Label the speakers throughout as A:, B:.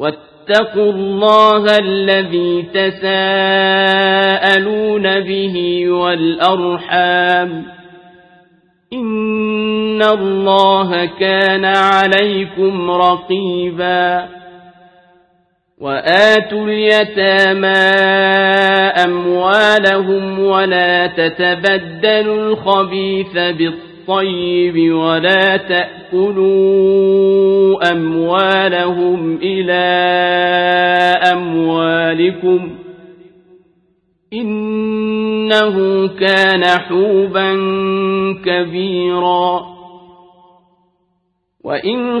A: واتقوا الله الذي تساءلون به والأرحام إن الله كان عليكم رقيبا وآتوا اليتامى أموالهم ولا تتبدلوا الخبيث بالطيب ولا تأكلوا أموالهم إلى أموالكم إنه كان حوبا كبيرا وإن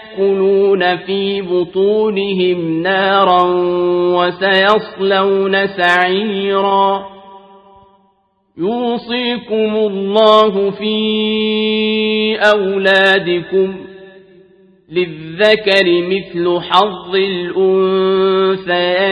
A: في بطونهم نارا وسيصلون سعيرا. يوصيكم الله في أولادكم للذكر مثل حظ الأنثيين.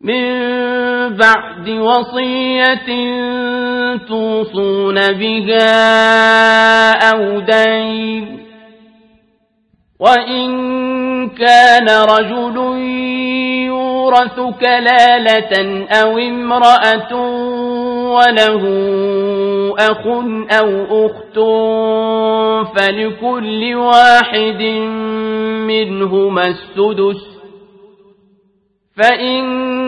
A: من بعد وصية توصون بها أو دين وإن كان رجل يورث كلالة أو امرأة وله أخ أو أخت فلكل واحد منهما السدس فإن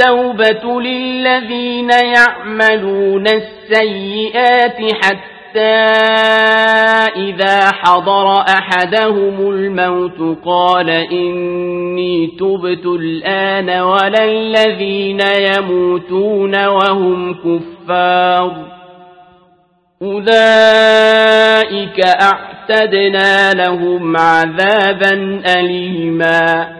A: التوبة للذين يعملون السيئات حتى إذا حضر أحدهم الموت قال إني تبت الآن ولا الذين يموتون وهم كفار أولئك أعتدنا لهم عذابا أليماً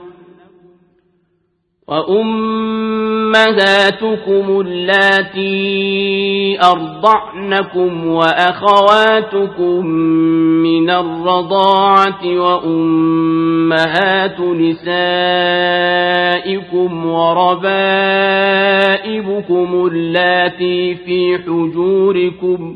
A: وأمهاتكم اللاتي أرضعنكم وأخواتكم من الرضاعة وأمهات نسائكم وربائبكم اللاتي في حجوركم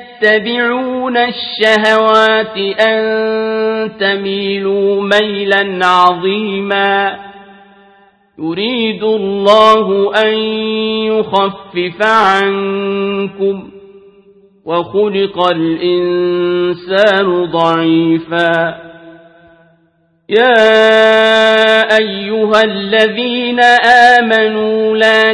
A: تتبعون الشهوات أن تميلوا ميلا عظيما. يريد الله أن يخفف عنكم وخلق الإنسان ضعيفا. يا أيها الذين آمنوا لا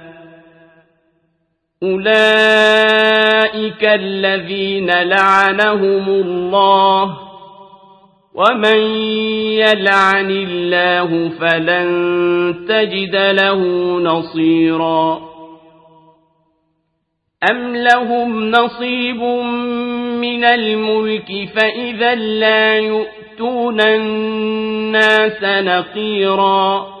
A: أولئك الذين لعنهم الله ومن يلعن الله فلن تجد له نصيرا أم لهم نصيب من الملك فإذا لا يؤتون الناس نقيراً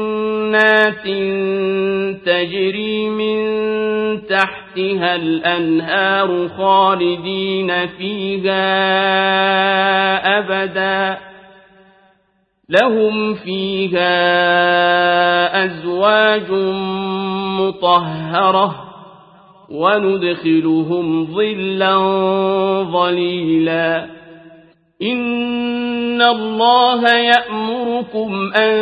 A: تجري من تحتها الأنهار خالدين فيها أبدا. لهم فيها أزواج مطهرة وندخلهم ظلا ظليلا. إن الله يأمركم أن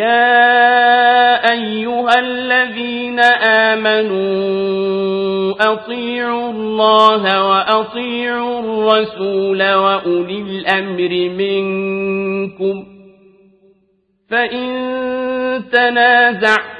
A: يا أيها الذين آمنوا أطيعوا الله وأطيعوا الرسول وأولي الأمر منكم فإن تنازعتم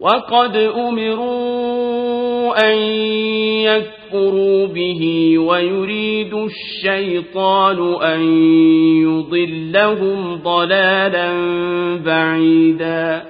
A: وقد أمروا أن يكفروا به ويريد الشيطان أن يضلهم ضلالا بعيدا.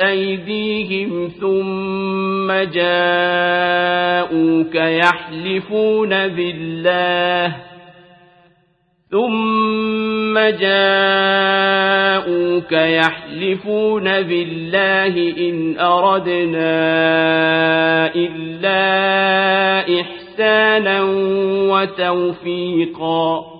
A: أيديهم ثم جاءوك يحلفون بالله ثم جاءوك يحلفون بالله إن أردنا إلا إحسانا وتوفيقا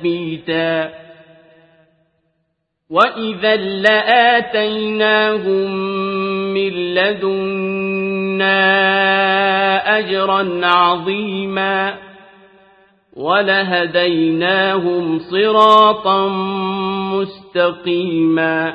A: تثبيتا وإذا لآتيناهم من لدنا أجرا عظيما. ولهديناهم صراطا مستقيما.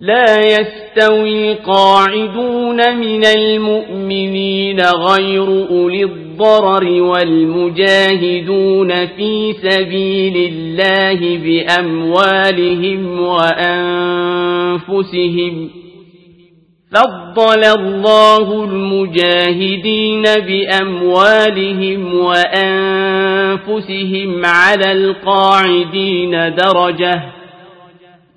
A: لا يستوي قاعدون من المؤمنين غير أولي الضرر والمجاهدون في سبيل الله بأموالهم وأنفسهم فضل الله المجاهدين بأموالهم وأنفسهم على القاعدين درجةً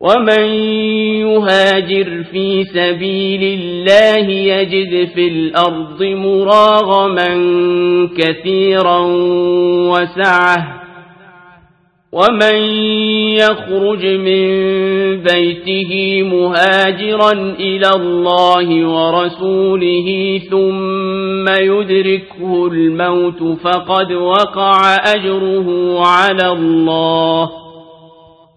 A: ومن يهاجر في سبيل الله يجد في الأرض مراغما كثيرا وسعه ومن يخرج من بيته مهاجرا إلى الله ورسوله ثم يدركه الموت فقد وقع أجره على الله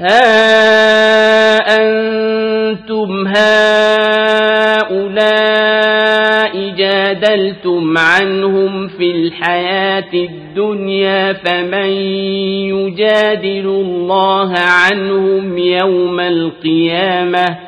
A: ها أنتم هؤلاء جادلتم عنهم في الحياة الدنيا فمن يجادل الله عنهم يوم القيامة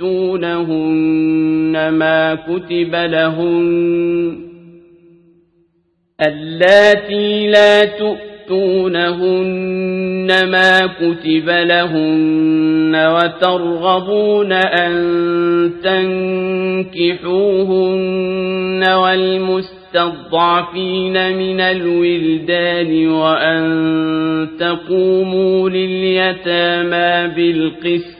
A: تؤتونهن ما كتب لهن اللاتي لا تؤتونهن ما كتب لهن وترغبون أن تنكحوهن والمستضعفين من الولدان وأن تقوموا لليتامى بالقسط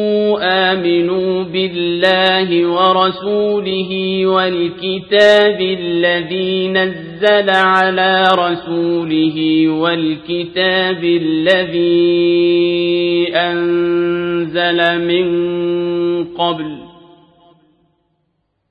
A: آمنوا بالله ورسوله والكتاب الذي نزل على رسوله والكتاب الذي أنزل من قبل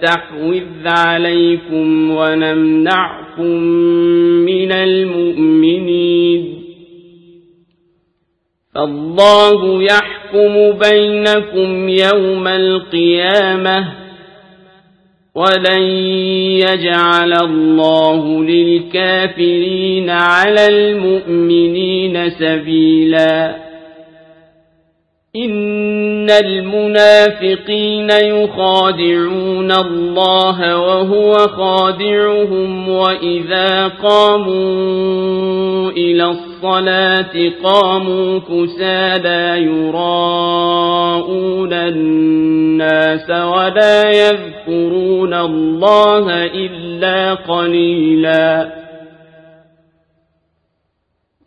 A: نستحوذ عليكم ونمنعكم من المؤمنين. فالله يحكم بينكم يوم القيامة ولن يجعل الله للكافرين على المؤمنين سبيلا. إن المنافقين يخادعون الله وهو خادعهم وإذا قاموا إلى الصلاة قاموا كسالا يراءون الناس ولا يذكرون الله إلا قليلاً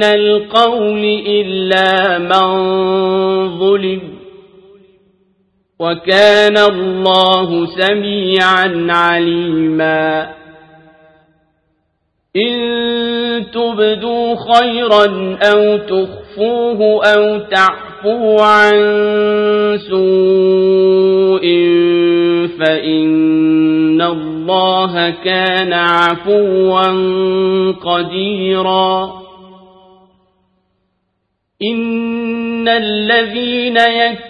A: من القول إلا من ظلم وكان الله سميعا عليما إن تبدوا خيرا أو تخفوه أو تعفوا عن سوء فإن الله كان عفوا قديرا إن الذين يكفرون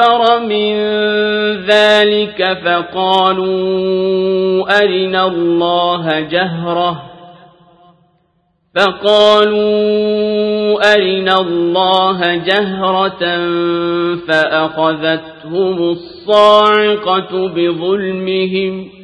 A: أكبر من ذلك فقالوا أرنا الله جهرة. فقالوا أرنا الله جهرة فأخذتهم الصاعقة بظلمهم.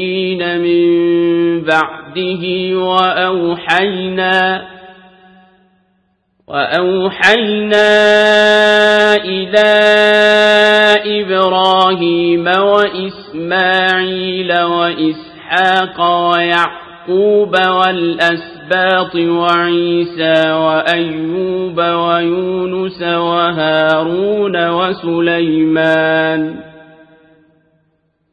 A: والنبيين من بعده وأوحينا وأوحينا إلى إبراهيم وإسماعيل وإسحاق ويعقوب والأسفل الأسباط وعيسى وأيوب ويونس وهارون وسليمان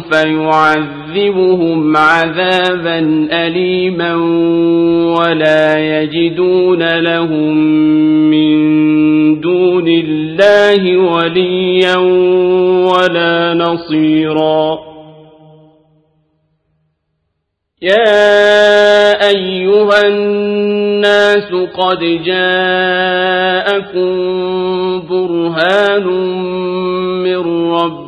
A: فيعذبهم عذابا أليما ولا يجدون لهم من دون الله وليا ولا نصيرا. يا أيها الناس قد جاءكم برهان من ربكم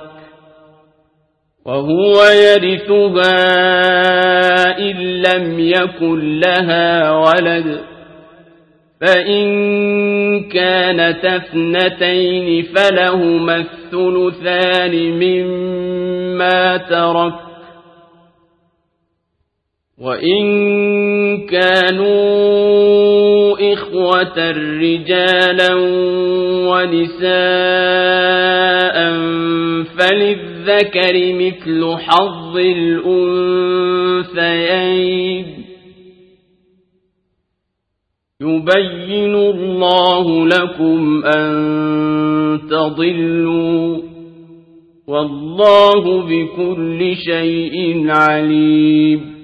A: وهو يرثها إن لم يكن لها ولد فإن كانت اثنتين فلهما الثلثان مما ترك وإن كانوا إخوة رجالا ونساء فللذكر مثل حظ الأنثيين. يبين الله لكم أن تضلوا والله بكل شيء عليم.